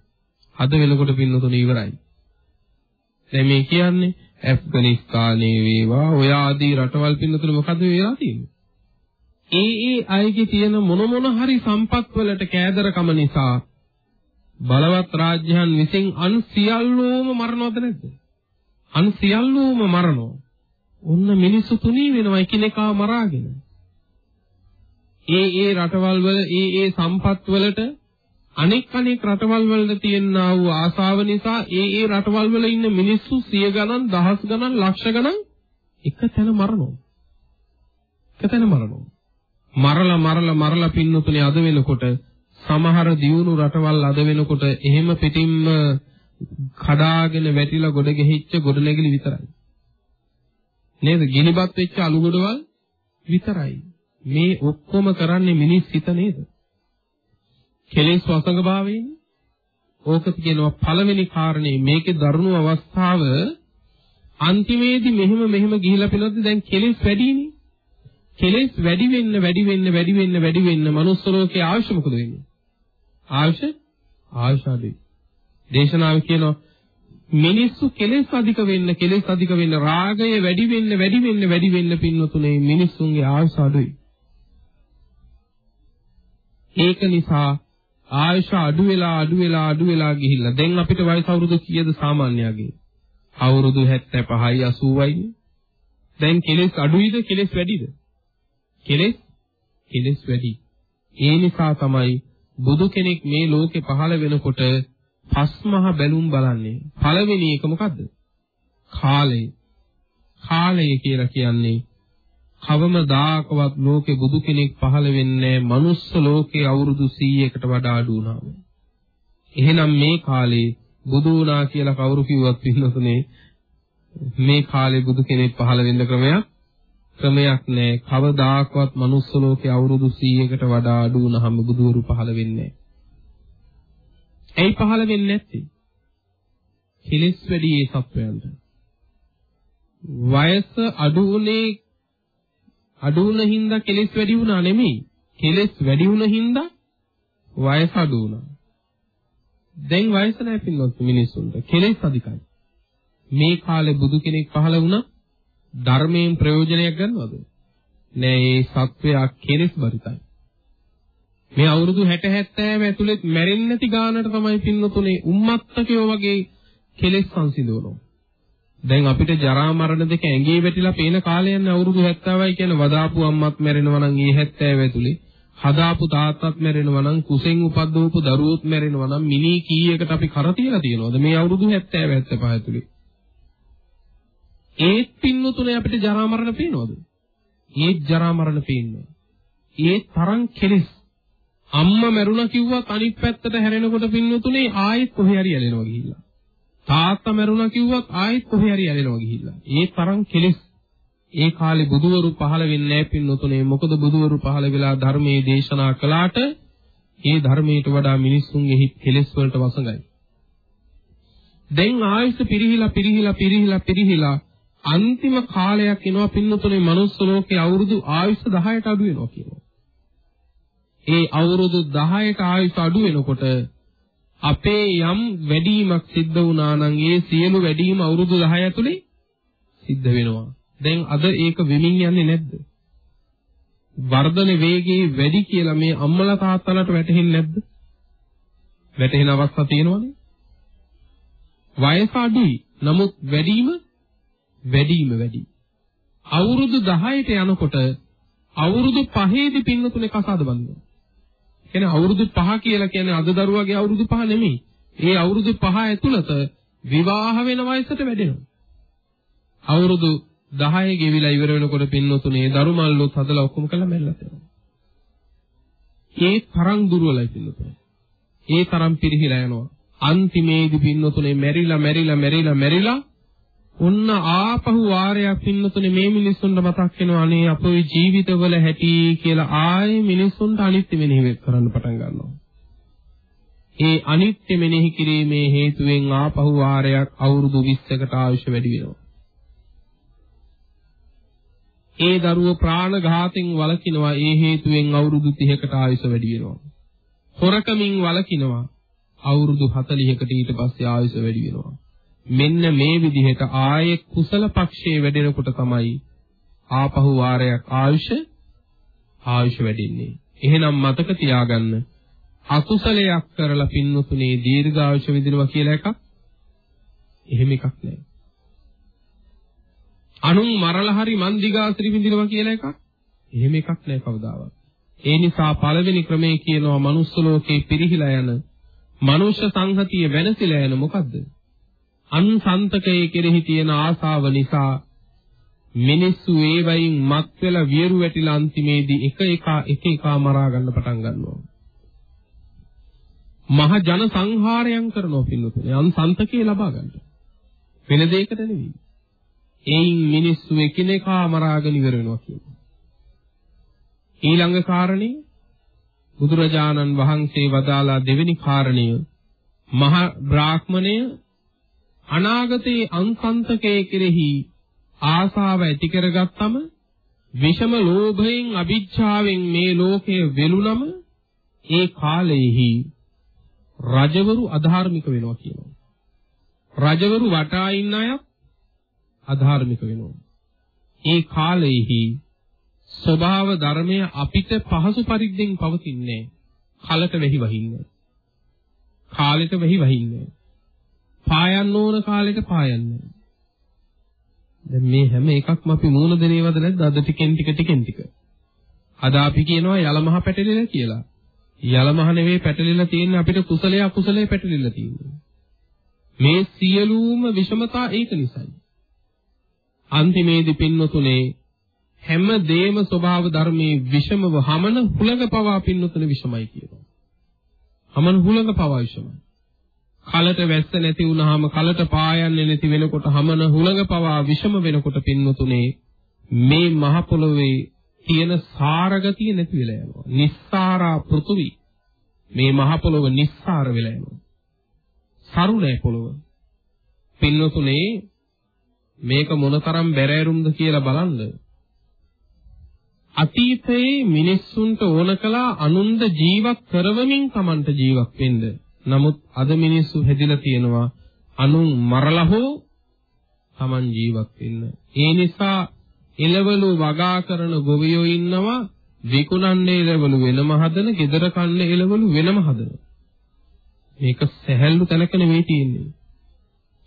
අද වෙනකොට පින්නතුනේ ඉවරයි. දැන් මේ කියන්නේ ඇෆ්ගනිස්තානයේ වේවා ඔය ආදී රටවල් පින්නතුනේ මොකද වෙලා තියෙන්නේ? ඒ ඒ අයගේ තියෙන මොන මොන හරි සම්පත් වලට කෑදරකම නිසා බලවත් රාජ්‍යයන් විසින් අන් සියල්ලෝම මරනවද නැද්ද? අන් සියල්ලෝම මරනවා. ඔන්න මිනිස්සු තුනී වෙනවා එකිනෙකා මරාගෙන. ඒ ඒ රටවල් වල ඒ ඒ සම්පත් වලට අනෙක් අනෙක් රටවල් වල තියෙනා වූ ආශාව නිසා ඒ ඒ රටවල් වල ඉන්න මිනිස්සු සිය ගණන් දහස් ගණන් ලක්ෂ ගණන් එක තැන මරනවා. කතන මරනවා. මරලා මරලා මරලා පින්නතුනේ අද වෙනකොට සමහර දියුණු රටවල් අද වෙනකොට එහෙම පිටින්ම කඩාගෙන වැටිලා ගොඩ ගෙහිච්ච ගොඩනැගිලි විතරයි. නේද? ගිනිබත් වෙච්ච අලු ගොඩවල් විතරයි. මේ ඔක්කොම කරන්නේ මිනිස් හිත නේද? කෙලෙස් වසඟභාවයෙන් ඕක කියනවා පළවෙනි කාරණේ මේකේ දරුණු අවස්ථාව අන්තිමේදී මෙහෙම මෙහෙම ගිහිලා පිනොත් දැන් කෙලෙස් වැඩිනේ. කෙලෙස් වැඩි වෙන්න වැඩි වෙන්න වැඩි වෙන්න වැඩි වෙන්න manuss ලෝකයේ ආයුෂ මොකද වෙන්නේ? ආයුෂ ආයුෂ අඩුයි. දේශනාව කියනවා මිනිස්සු කෙලෙස් අධික වෙන්න කෙලෙස් අධික වෙන්න රාගය වැඩි වෙන්න වැඩි වෙන්න වැඩි වෙන්න පින්නතුනේ මිනිස්සුන්ගේ ආයුෂ අඩුයි. ඒක නිසා ආයුෂ අඩු වෙලා අඩු වෙලා අඩු වෙලා ගිහිල්ලා දැන් අපිට වයස අවුරුදු කීයද සාමාන්‍යයෙන්? අවුරුදු 75යි 80යි. දැන් කෙලෙස් අඩුයිද කෙලෙස් වැඩිද? කෙලෙස් කෙලෙස් වැඩි. ඒ නිසා තමයි බුදු කෙනෙක් මේ ලෝකේ පහළ වෙනකොට පස්මහ බැලුම් බලන්නේ. පළවෙනි එක මොකද්ද? කාලය. කාලය කියලා කියන්නේ කවමදාකවත් ලෝකේ බුදු කෙනෙක් පහළ වෙන්නේ මනුස්ස ලෝකේ අවුරුදු 100කට වඩා අඩු වුණාම. එහෙනම් මේ කාලේ බුදු වුණා කියලා කවුරු කිව්වත් පින්නතුනේ මේ කාලේ බුදු කෙනෙක් පහළ වෙන්න ක්‍රමයක් ක්‍රමයක් නැහැ. කවදාකවත් මනුස්ස ලෝකේ අවුරුදු 100කට වඩා අඩු වුණාම බුදුවරු පහළ වෙන්නේ නැහැ. ඇයි පහළ වෙන්නේ නැත්තේ? කෙලෙස් වැඩි ඒ සත්වයන්ට. වයස අඩු උනේ අඩු වුණ හින්දා කෙලෙස් වැඩි වුණා නෙමෙයි. කෙලෙස් වැඩි වුණ හින්දා වයස අඩු වුණා. දැන් වයස නැහැ පින්වත් මිනිස්සුන්ට. කෙලෙස් අධිකයි. මේ කාලේ බුදු කෙනෙක් පහළ වුණා ධර්මයෙන් ප්‍රයෝජනයක් ගන්නවද? නෑ ඒ සත්වයා කෙලෙස් බරිතයි. මේ අවුරුදු 60 70 ඇතුළේ මැරෙන්නේ නැති ගානට තමයි පින්නතුනේ උම්මත්තකයෝ වගේ කෙලෙස් සංසිඳවනවා. දැන් අපිට ජරා මරණ දෙක ඇඟේ වැටිලා පේන කාලයන් අවුරුදු 70යි කියන වදාපු අම්මත් මැරෙනවා නම් ඒ 70 ඇතුළේ හදාපු තාත්තත් මැරෙනවා නම් කුසෙන් උපද්දවපු දරුවොත් මැරෙනවා නම් මිනි කීයකට අපි කර තියලා තියෙනවද මේ අවුරුදු 70 75 ඇතුළේ ඒත් පින්නතුනේ අපිට ජරා මරණ පේනවද ඒත් ජරා මරණ පේන්නේ ඒ තරම් කෙලෙස් අම්මා මැරුණා කිව්වත් අනිත් පැත්තට හැරෙනකොට පින්නතුනේ ආයෙත් කොහේ හරි ඇලෙනවා ගිහිල්ලා. තාත්තා මැරුණා කිව්වත් ආයෙත් කොහේ හරි ඇලෙනවා ගිහිල්ලා. ඒ තරම් කෙලෙස් ඒ කාලේ බුදුවරු පහළ වෙන්නේ නැහැ පින්නතුනේ. මොකද බුදුවරු පහළ වෙලා ධර්මයේ දේශනා කළාට ඒ ධර්මයට වඩා මිනිස්සුන්ගේ හිත් කෙලෙස් වලට වසඟයි. දැන් ආයුෂ පිරිහිලා පිරිහිලා පිරිහිලා පිරිහිලා අන්තිම කාලයක් එනවා පින්නතුනේ මනුස්ස ලෝකේ අවුරුදු ආයුෂ 10ට අඩු වෙනවා කියනවා. ඒ අවුරුදු 10ක ආයුෂ අඩු වෙනකොට අපේ යම් වැඩිවීමක් සිද්ධ වුණා නම් ඒ සියලු වැඩිවීම අවුරුදු 10 ඇතුලේ සිද්ධ වෙනවා. දැන් අද ඒක වෙමින් යන්නේ නැද්ද? වර්ධන වේගයේ වැඩි කියලා මේ අම්මලා තාත්තලාට වැටහෙන්නේ නැද්ද? වැටහෙන අවස්ථා තියෙනවනේ. වයස අඩුයි. නමුත් වැඩිම වැඩිම වැඩි. අවුරුදු 10ට යනකොට අවුරුදු 5ේදී පින්නතුනේ කසාද බඳිනවා. කියන්නේ අවුරුදු 5 කියලා කියන්නේ අද දරුවාගේ අවුරුදු 5 නෙමෙයි. ඒ අවුරුදු 5 ඇතුළත විවාහ වෙන වයසට වැඩෙනවා. අවුරුදු 10 ගෙවිලා ඉවර වෙනකොට පින්නතුනේ දරු මල්ලොත් හදලා ඔක්කොම කළා මැල්ලත් යනවා. ඒ තරම් දුර්වලයි පින්නතුනේ. ඒ තරම් පිරිහිලා යනවා. අන්තිමේදී පින්නතුනේ මැරිලා මැරිලා මැරිලා මැරිලා ඔන්න ආපහු වාරයක් පින්නතුනේ මේ මිනිස්සුන්ට මතක් වෙනවා අනේ අපේ ජීවිතවල හැටි කියලා ආයේ මිනිස්සුන්ට අනිත්‍ය මෙනෙහි කරන්න පටන් ගන්නවා. ඒ අනිත්‍ය මෙනෙහි කිරීමේ හේතුවෙන් ආපහු වාරයක් අවුරුදු 20කට ආයුෂ වැඩි වෙනවා. ඒ දරුව ප්‍රාණඝාතෙන් වළකිනවා ඒ හේතුවෙන් අවුරුදු 30කට ආයුෂ වැඩි වෙනවා. හොරකමින් වළකිනවා අවුරුදු 40කට ඊට පස්සේ ආයුෂ වැඩි වෙනවා. මෙන්න මේ විදිහට ආයේ කුසල පක්ෂයේ වැඩෙනකොට තමයි ආපහු වාරයක් ආයුෂ ආයුෂ වැඩින්නේ. එහෙනම් මතක තියාගන්න අකුසලයක් කරලා පින්නතුනේ දීර්ඝායුෂ විඳිනවා කියලා එකක් එහෙම එකක් නෑ. අනුන් මරලා හරි මන් දිගාසිරි විඳිනවා කියලා එකක් එහෙම එකක් නෑ කවදාවත්. ඒ නිසා පළවෙනි ක්‍රමයේ කියනවා manuss ලෝකේ පිරිහිලා යන මනුෂ්‍ය සංහතිය වෙනසිලා යන මොකද්ද? අන්සන්තකයේ කෙරෙහි තියෙන ආසාව නිසා මිනිස්සු ඒ වයින් මත් වෙලා වියරු වැටිලා අන්තිමේදී එක එක එක එක මරා ගන්න පටන් ගන්නවා. මහ ජන සංහාරයන් කරනවා පින්නතුනේ අන් සන්තකේ ලබා ගන්න. වෙන දෙයකට නෙවෙයි. එයින් මිනිස්සු එකිනෙකා මරාගෙන ඉවර වෙනවා කියනවා. ඊළඟ කාරණේ බුදුරජාණන් වහන්සේ වදාලා දෙවෙනි කාරණය මහ බ්‍රාහ්මණය අනාගතයේ අන්සන්තකයේ කෙරෙහි ආසාව ඇති කරගත්තම විෂම ලෝභයෙන් අවිජ්ජාවෙන් මේ ලෝකය වෙලුනම ඒ කාලයේහි රජවරු අධාර්මික වෙනවා කියනවා. රජවරු වටා ඉන්න අය අධාර්මික වෙනවා. ඒ කාලයේහි ස්වභාව ධර්මය අපිට පහසු පරිද්දෙන් පවතින්නේ කලට වෙහි වහින්නේ. කාලෙට වෙහි වහින්නේ. පායන්න ඕන කාලෙට පායන්නේ. දැන් මේ හැම එකක්ම අපි මූණ දෙනේවද නැද්ද අද ටිකෙන් ටික ටිකෙන් ටික. අද අපි කියනවා යලමහ පැටලෙලා කියලා. යලමහ නෙවෙයි පැටලෙලා තියෙන්නේ අපිට කුසලයේ අකුසලයේ පැටලෙලා තියෙන්නේ. මේ සියලුම විෂමතා ඒක නිසායි. අන්තිමේදී පින්නතුනේ හැම දේම ස්වභාව ධර්මයේ විෂමව හමන හුලඟ පවා පින්නතුනේ විෂමයි කියනවා. හමන හුලඟ පවා විෂමයි. කලට වැස්ස නැති වුනහම කලට පායන්නේ නැති වෙනකොට හමන හුලඟ පවා විෂම වෙනකොට පින්නතුනේ මේ මහ පොළොවේ තියෙන සාරගතිය නැති වෙලා යනවා. නිස්සාරා පෘථුවි මේ මහ පොළොව නිස්සාර වෙලා යනවා. සරු නැහැ පොළොව. පින්නතුනේ මේක මොනතරම් බැරෑරුම්ද කියලා බලන්න. අතීතයේ මිනිස්සුන්ට ඕන කළා අනුන්ද ජීවත් කරවමින් Tamanට ජීවත් වෙන්න. නමුත් අද මිනිස්සු හැදිලා තියෙනවා අනුන් මරලා හෝ Taman ජීවත් වෙන්න. ඒ නිසා එළවලු වගා කරන ගොවියෝ ඉන්නවා විකුණන්නේ එළවලු වෙනම හදන, gedara කන්නේ එළවලු වෙනම හදන. මේක සැහැල්ලු තැනක නෙවෙයි තියෙන්නේ.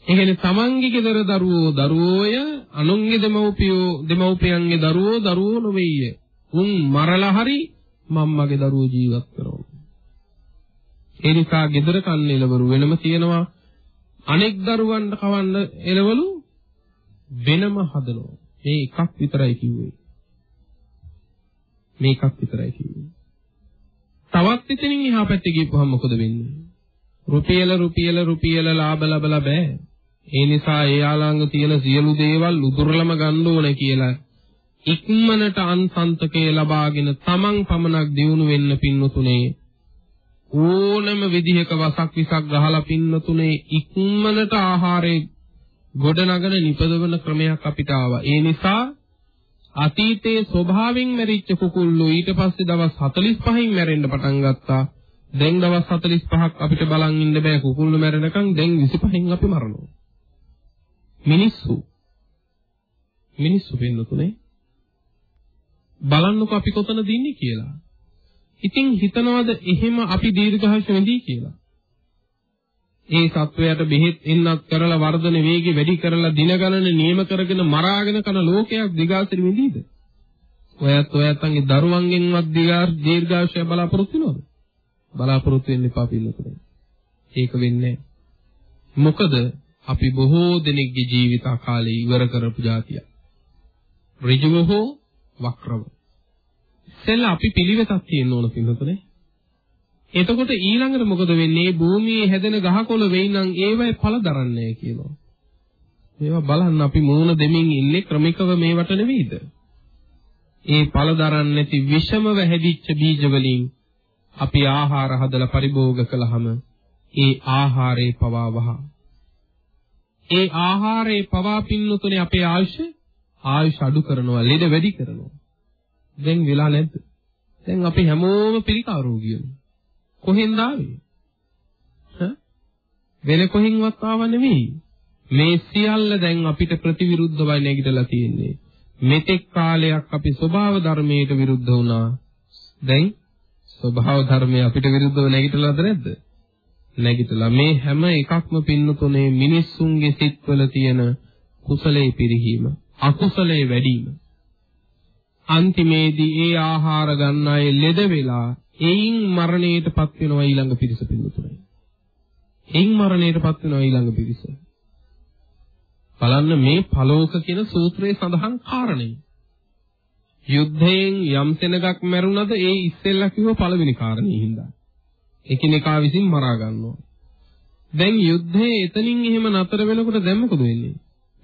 ඒ කියන්නේ තමන්ගේ ගෙදර දරුවෝ දරුවෝය අනුන්ගේ දෙමව්පියෝ දෙමව්පියන්ගේ දරුවෝ දරුවෝ නොවේය. උන් මරලා හරි මම්මගේ දරුවෝ ජීවත් කරනවා. ඒ නිසා ගෙදර කන්න එළවලු වෙනම තියෙනවා. අනෙක් දරුවන්ට කවන්න එළවලු වෙනම හදනවා. මේ එකක් විතරයි කිව්වේ. මේ එකක් විතරයි කිව්වේ. තවත් එතනින් එහා පැත්තේ ගිහපුවහම මොකද වෙන්නේ? රුපියල රුපියල රුපියල ලාභ ලබලා බෑ. ඒ නිසා එයාලඟ තියෙන සියලු දේවල් උදුරලම ගන්න ඕන කියලා ඉක්මනට අන්සන්තකේ ලබාගෙන තමන් පමණක් දියුණු වෙන්න පින්නතුනේ ඕනම විදිහක වසක් විසක් ගහලා පින්නතුනේ ඉක්මනට ආහාරේ ගොඩනගන නිපදවන ක්‍රමයක් අපිට ආවා. ඒ නිසා අතීතයේ ස්වභාවයෙන් මැරිච්ච කුකුල්ලෝ ඊට පස්සේ දවස් 45න් මැරෙන්න පටන් ගත්තා. දැන් දවස් 45ක් අපිට බලන් ඉන්න බෑ කුකුල්ලෝ මැරෙනකන් දැන් 25න් අපි මරනවා. මිනිස්සු මිනිස්සු වෙන්නතුනේ බලන්නකෝ අපි කොතනද ඉන්නේ කියලා. ඉතින් හිතනවාද එහෙම අපි දීර්ඝාෂ වෙඳී කියලා. ඒ සත්වයට බෙහෙත් එන්නත් කරලා වර්ධන වේගය වැඩි කරලා දින ගණන නියම කරගෙන මරාගෙන කරන ලෝකයක් දිගාසිරි විඳීද? ඔයත් ඔයත්න්ගේ දරුවන්ගෙන්වත් දීර්ඝාෂය බලාපොරොත්තු වෙනවද? බලාපොරොත්තු වෙන්න එපා පිළිතුරේ. ඒක වෙන්නේ මොකද අපි බොහෝ දෙනෙක්ගේ ජීවිත කාලය ඉවර කරපු જાතිය. ඍජුව හෝ වක්‍රව. සෙල්ල අපි පිළිවෙතක් තියෙන්න ඕන පිළිතුරේ. එතකොට ඊළඟට මොකද වෙන්නේ? භූමියේ හැදෙන ගහකොළ වෙයි නම් ඒවයි ඵල දරන්නේ කියනවා. මේවා බලන්න අපි මූණ දෙමින් ඉන්නේ ක්‍රමිකව මේවට නෙවෙයිද? ඒ ඵල දරන්නේ නැති විෂමව හැදිච්ච බීජ වලින් අපි ආහාර හදලා පරිභෝග කළාම ඒ ආහාරේ පවා වහ. ඒ ආහාරේ පවා පින්නතුනේ අපේ ආයුෂ ආයුෂ අඩු කරනවා, ලෙඩ වැඩි කරනවා. දැන් වෙලා නැද්ද? දැන් අපි හැමෝම පිළිකා රෝගියෝ. කොහෙන්ද ආවේ? වෙන කොහෙන්වත් ආව නෙවෙයි. මේ සියල්ල දැන් අපිට ප්‍රතිවිරුද්ධවයි නැගිටලා තියෙන්නේ. මෙතෙක් කාලයක් අපි ස්වභාව ධර්මයට විරුද්ධ වුණා. දැන් ස්වභාව ධර්මය අපිට විරුද්ධව නැගිටලාද නැද්ද? නැගිටලා මේ හැම එකක්ම පින්නතුනේ මිනිස්සුන්ගේ සිත්වල තියෙන කුසලයේ පිරිහීම, අකුසලයේ වැඩිම. අන්තිමේදී ඒ ආහාර ගන්න අය ලෙඩ වෙලා එයින් මරණයටපත් වෙනවා ඊළඟ පිරිස පිළිතුරයි. එයින් මරණයටපත් වෙනවා ඊළඟ පිරිස. බලන්න මේ පලෝක කියන සූත්‍රයේ සඳහන් කාරණේ. යුද්ධයෙන් යම් සෙනගක් මැරුණද ඒ ඉස්සෙල්ලා කිව්ව පළවෙනි කාරණේ හින්දා. එකිනෙකා විසින් මරා ගන්නවා. දැන් යුද්ධේ එතනින් එහෙම නතර වෙනකොට දැන් මොකද වෙන්නේ?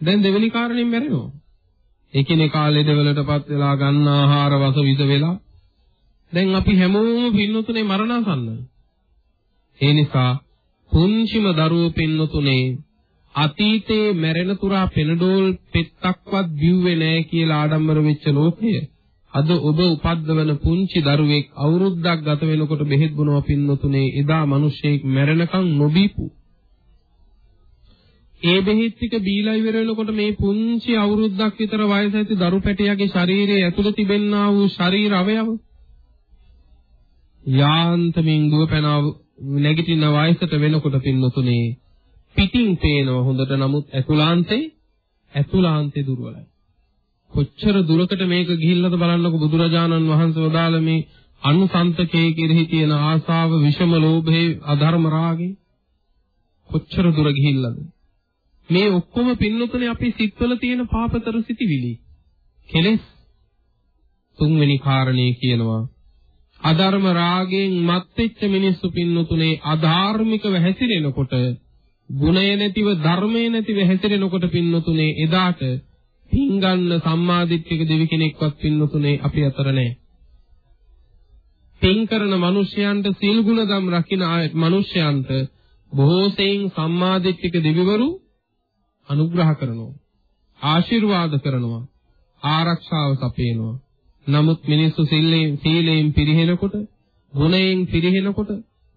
දැන් දෙවෙනි කාරණෙන් මැරෙනවා. එකිනෙකා ලෙඩවලටපත් වෙලා ගන්න ආහාර වස විස වෙලා දැන් අපි හැමෝම පින්නතුනේ මරණාසන්නයි. ඒ නිසා පුංචිම දරුවෝ පින්නතුනේ අතීතයේ මැරෙන තුරා පෙනඩෝල් පෙත්තක්වත් බිව්වේ නැහැ කියලා ආඩම්බර වෙච්ච ලෝකය අද ඔබ උපද්දවන පුංචි දරුවෙක් අවුරුද්දක් ගත වෙනකොට බෙහෙත් බොනවා පින්නතුනේ එදා මිනිස්සෙක් මැරෙනකන් නොබීපු ඒ බෙහෙත් ටික බීලා ඉවර වෙනකොට මේ පුංචි අවුරුද්දක් විතර වයස ඇති දරු පැටියාගේ ශරීරයේ ඇතුළේ තිබෙනා වූ ශරීර අවයව යාන්තමින් දුවපැනව නැගිටින වයසට වෙනකොට පින්නතුනේ පිටින් පේනව හොඳට නමුත් ඇතුළාන්තේ ඇතුළාන්තේ දුර්වලයි. කොච්චර දුරකට මේක ගිහිල්ලාද බලන්නකො බුදුරජාණන් වහන්සේ වදාළ මේ අනුසන්තකයේ කෙරෙහි තියෙන ආසාව, විෂම ලෝභේ, අධර්ම රාගේ කොච්චර දුර ගිහිල්ලාද? මේ ඔක්කොම පින්නතුනේ අපේ සිත්වල තියෙන පාපතර සිටිවිලි. කෙලෙස් තුන්වෙනි කාරණේ කියනවා අධර්ම රාගයෙන් මත් වෙච්ච මිනිස්සු පින්නතුනේ අධාර්මිකව හැසිරෙනකොට ගුණය නැතිව ධර්මය නැතිව හැසිරෙනකොට පින්නතුනේ එදාට පිංගන්න සම්මාදිට්ඨික දෙවි කෙනෙක්වත් පින්නතුනේ අපි අතර නැහැ. පින් කරන මිනිසයන්ට සීල් ගුණ දම් රකින්න මිනිසයන්ට බොහෝ සෙයින් සම්මාදිට්ඨික දෙවිවරු අනුග්‍රහ කරනවා. ආශිර්වාද කරනවා. ආරක්ෂාව සපයනවා. නමුත් මිනිස්සු සීලයෙන් සීලයෙන් පිරිහෙනකොට, ගුණයෙන් පිරිහෙනකොට,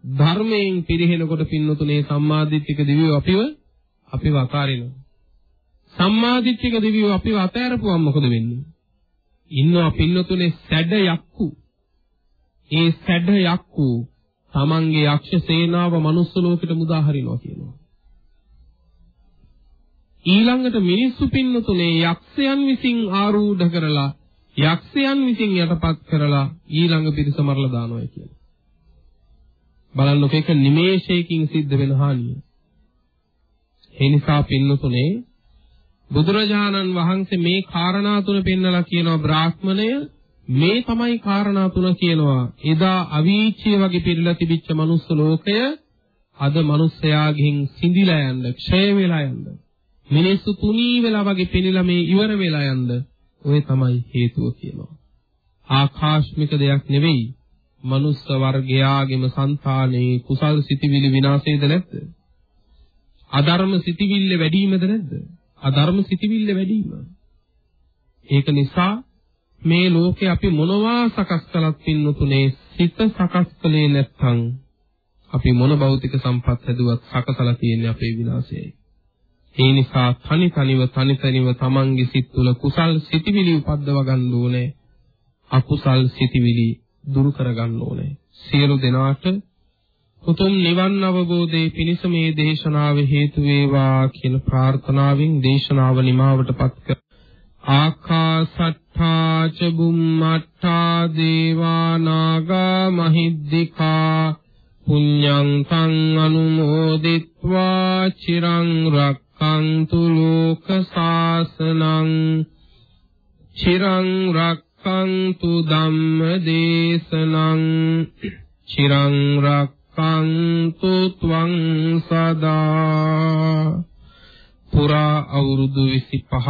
ධර්මයෙන් පිරිහෙනකොට පින්නතුනේ සම්මාදිට්ඨික දිවිව අපිව අපිව අකාරිනවා. සම්මාදිට්ඨික දිවිව අපිව අතෑරපුවම මොකද වෙන්නේ? ඉන්නවා පින්නතුනේ සැඩ යක්කු. ඒ සැඩ යක්කු තමන්ගේ යක්ෂ සේනාව මනුස්ස ලෝකෙට මුදා හරිනවා කියනවා. ඊළඟට මිනිස්සු පින්නතුනේ යක්ෂයන් විසින් ආරූඪ කරලා යක්ෂයන් විසින් යටපත් කරලා ඊළඟ පිරිස මරලා දානවා කියලා. බලන්නකො ඒක නිමේෂයකින් සිද්ධ වෙන හානිය. ඒ නිසා පින්නතුනේ බුදුරජාණන් වහන්සේ මේ කාරණා තුන පෙන්නලා කියනවා බ්‍රාහ්මණය මේ තමයි කාරණා තුන කියනවා. එදා අවීචිය වගේ පිළිලා තිබිච්ච මනුස්ස ලෝකය අද මිනිස්යාගෙන් සිඳිලා යන්න, ක්ෂය වෙලා යන්න. මිනිස්සු තුනී වෙලා වගේ පිළිලා මේ ඉවර වෙලා යන්න. ඔය තමයි හේතුව කියනවා. ආකාශ්මික දෙයක් නෙවෙයි. මනුස්ස වර්ගයාගේම సంతානේ කුසල් සිතිවිලි විනාශයද නැද්ද? අධර්ම සිතිවිල්ල වැඩිවීමද නැද්ද? අධර්ම සිතිවිල්ල වැඩිවීම. ඒක නිසා මේ ලෝකේ අපි මොනවා සකස් කළත් පින්නතුනේ සිත සකස් කළේ නැත්නම් අපි මොන භෞතික සම්පත් හැදුවත් සකසලා තියෙන්නේ අපේ විනාශයයි. ඒ නිසා තනි තනිව තනි තනිව තමන්ගේ සිත් තුළ කුසල් සිතිවිලි උපද්දව ගන්න ඕනේ. අකුසල් සිතිවිලි දුරු කරගන්න ඕනේ. සියලු දෙනාට උතුම් නිවන් අවබෝධයේ පිණිස මේ දේශනාව හේතු වේවා කියන ප්‍රාර්ථනාවෙන් දේශනාව නිමාවටපත් කර ආකාසට්ඨා ච බුම්මට්ඨා දේවා නාග මහිද්దికා පුඤ්ඤං තං අනුමෝදිත්වා චිරං රක්ඛන්තු ලෝක සාසනං චිරං රක් රක්ඛන්තු ධම්ම දේශනං චිරං රක්ඛන්තු ත්වං සදා පුරා අවුරුදු 25ක්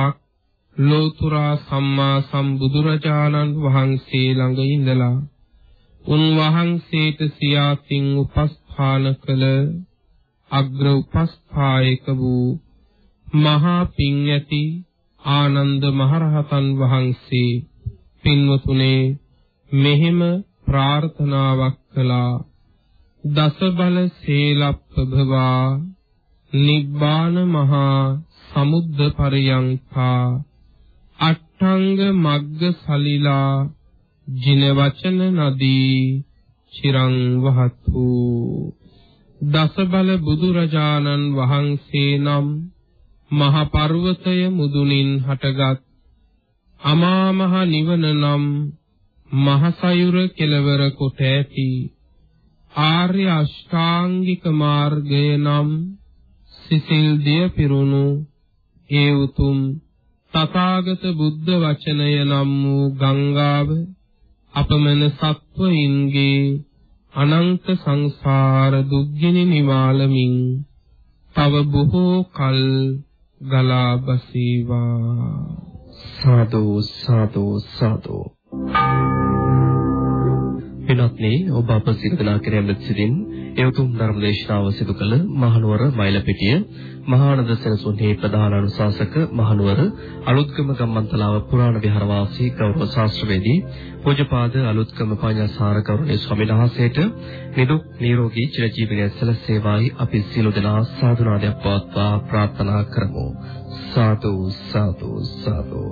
ලෝතුරා සම්මා සම්බුදුරජාණන් වහන්සේ ළඟ ඉඳලා උන්වහන්සේට සියාතින් උපස්ථාන කළ අග්‍ර උපස්ථායක වූ මහා පිං ඇති ආනන්ද මහරහතන් වහන්සේ පින්වතුනේ මෙහෙම ප්‍රාර්ථනාවක් කළා. දස බල සීලප්පභවා නිබ්බාන මහා සමුද්ද පරියංකා අට්ඨංග මග්ග සලිලා ජින වචන නදී චිරං වහතු. දස බල බුදුරජාණන් වහන්සේ නම් මහ පර්වතය මුදුනින් හටගත් අමා මහ නිවන නම් මහසයුර කෙලවර කොට ඇති ආර්ය අෂ්ටාංගික මාර්ගය නම් සිසිල් දිය පිරුණු ඒ උතුම් තථාගත බුද්ධ වචනය නම් වූ ගංගාව අපමණ සත්වයින්ගේ අනන්ත සංසාර දුක්ගිනි නිවාලමින් තව බොහෝ කල් ගලා බසීවා සාදු සාදු සාදු. එනත්නි ඔබ අප සිදු දනා කෙරෙන්න සිටින් ඒ උතුම් ධර්ම දේශනාව සිදු කළ මහනුවර මයිලපිටිය මහානන්ද සෙනසුන්හි ප්‍රධාන අනුශාසක මහනුවර අලුත්ගම ගම්මන්තලාව පුරාණ විහාරවාසී ගෞරව ශාස්ත්‍රවේදී පූජපාද අලුත්ගම පඤ්ඤාසාර ගෞරවනීය ස්වාමීන් වහන්සේට නිදුක් නිරෝගී චිරජීවනයේ සැලසේවායි අපි සියලු දෙනා සාදුනාදයක් පවත්වා ප්‍රාර්ථනා කරමු. සාදු සාදු සාදු.